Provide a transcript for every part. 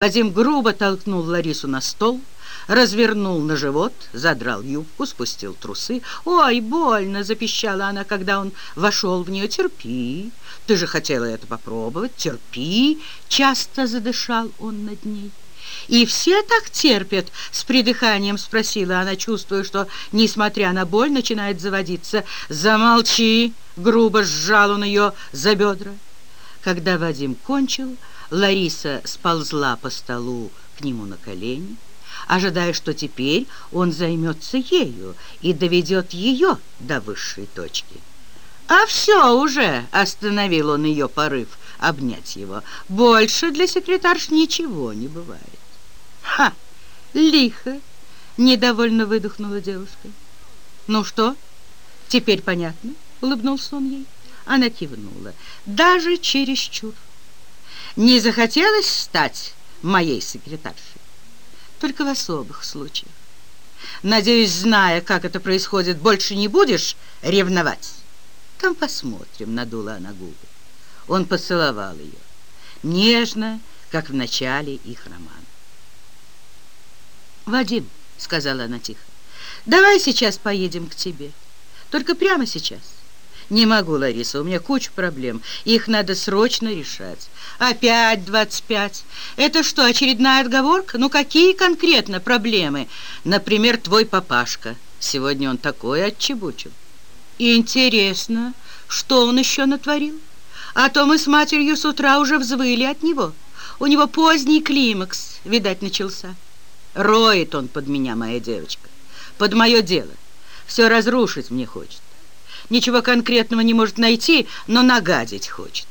Вадим грубо толкнул Ларису на стол, развернул на живот, задрал юбку, спустил трусы. «Ой, больно!» — запищала она, когда он вошел в нее. «Терпи! Ты же хотела это попробовать! Терпи!» — часто задышал он над ней. «И все так терпят?» — с придыханием спросила она, чувствуя, что, несмотря на боль, начинает заводиться. «Замолчи!» — грубо сжал он ее за бедра. Когда Вадим кончил, Лариса сползла по столу к нему на колени, ожидая, что теперь он займется ею и доведет ее до высшей точки. «А все уже!» — остановил он ее порыв обнять его. «Больше для секретарш ничего не бывает». «Ха! Лихо!» — недовольно выдохнула девушка. «Ну что, теперь понятно?» — улыбнулся он ей. Она кивнула. «Даже чересчур. Не захотелось стать моей секретаршей? Только в особых случаях. Надеюсь, зная, как это происходит, больше не будешь ревновать?» «Там посмотрим», — надула она губы. Он поцеловал ее, нежно, как в начале их романа. «Вадим», — сказала она тихо, — «давай сейчас поедем к тебе. Только прямо сейчас». «Не могу, Лариса, у меня куча проблем. Их надо срочно решать». «Опять двадцать пять? Это что, очередная отговорка? Ну, какие конкретно проблемы? Например, твой папашка. Сегодня он такой отчебучил». «Интересно, что он еще натворил? А то мы с матерью с утра уже взвыли от него. У него поздний климакс, видать, начался». «Роет он под меня, моя девочка, под мое дело. Все разрушить мне хочет. Ничего конкретного не может найти, но нагадить хочет.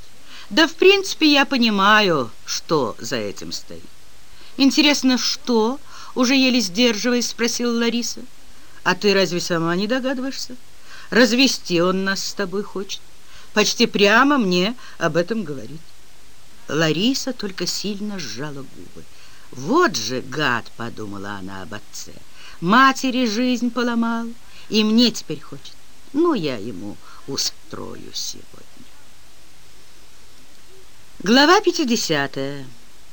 Да, в принципе, я понимаю, что за этим стоит. Интересно, что? Уже еле сдерживаясь, спросила Лариса. А ты разве сама не догадываешься? Развести он нас с тобой хочет. Почти прямо мне об этом говорит. Лариса только сильно сжала губы. «Вот же гад!» — подумала она об отце. «Матери жизнь поломал, и мне теперь хочет. Ну, я ему устрою сегодня. Глава 50.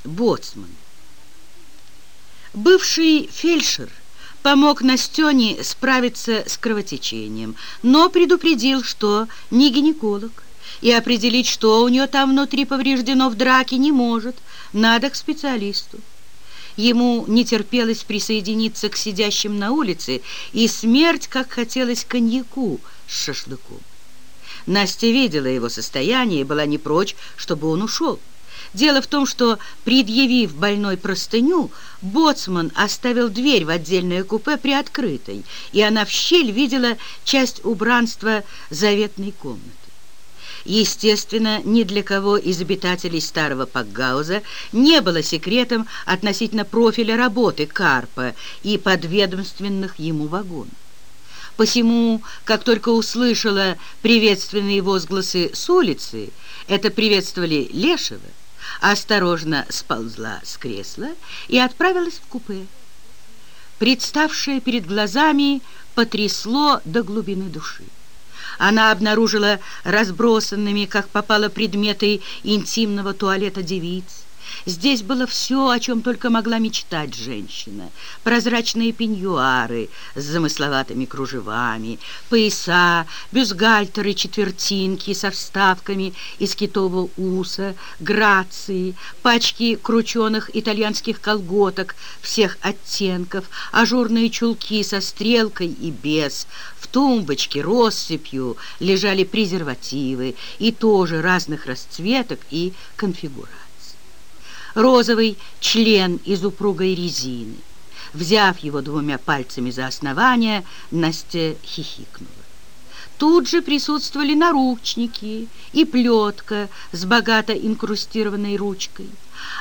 Боцман. Бывший фельдшер помог Настене справиться с кровотечением, но предупредил, что не гинеколог, и определить, что у нее там внутри повреждено в драке, не может. Надо к специалисту. Ему не терпелось присоединиться к сидящим на улице, и смерть, как хотелось коньяку с шашлыком. Настя видела его состояние и была не прочь, чтобы он ушел. Дело в том, что, предъявив больной простыню, боцман оставил дверь в отдельное купе приоткрытой, и она в щель видела часть убранства заветной комнаты. Естественно, ни для кого из обитателей старого Пакгауза не было секретом относительно профиля работы Карпа и подведомственных ему вагонов. Посему, как только услышала приветственные возгласы с улицы, это приветствовали Лешего, осторожно сползла с кресла и отправилась в купе. Представшее перед глазами потрясло до глубины души она обнаружила разбросанными, как попало, предметы интимного туалета девиц, Здесь было все, о чем только могла мечтать женщина. Прозрачные пеньюары с замысловатыми кружевами, пояса, бюстгальтеры, четвертинки со вставками из китового уса, грации, пачки крученых итальянских колготок всех оттенков, ажурные чулки со стрелкой и без. В тумбочке россыпью лежали презервативы и тоже разных расцветок и конфигураций розовый член из упругой резины. Взяв его двумя пальцами за основание, Настя хихикнула. Тут же присутствовали наручники и плетка с богато инкрустированной ручкой,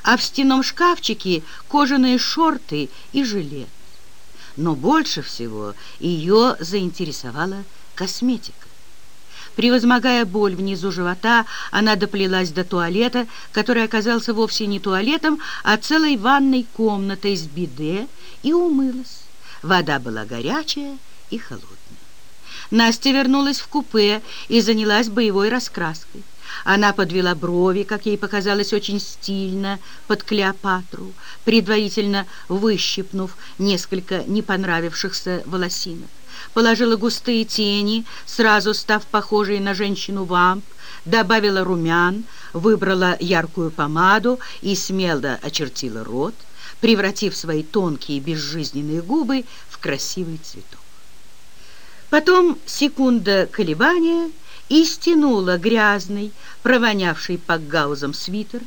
а в стенном шкафчике кожаные шорты и жилет. Но больше всего ее заинтересовала косметика. Превозмогая боль внизу живота, она доплелась до туалета, который оказался вовсе не туалетом, а целой ванной комнатой с биде, и умылась. Вода была горячая и холодная. Настя вернулась в купе и занялась боевой раскраской. Она подвела брови, как ей показалось, очень стильно под Клеопатру, предварительно выщипнув несколько не понравившихся волосинок. Положила густые тени, сразу став похожей на женщину-вамп, добавила румян, выбрала яркую помаду и смело очертила рот, превратив свои тонкие безжизненные губы в красивый цветок. Потом секунда колебания и стянула грязный, провонявший по гаузам свитер,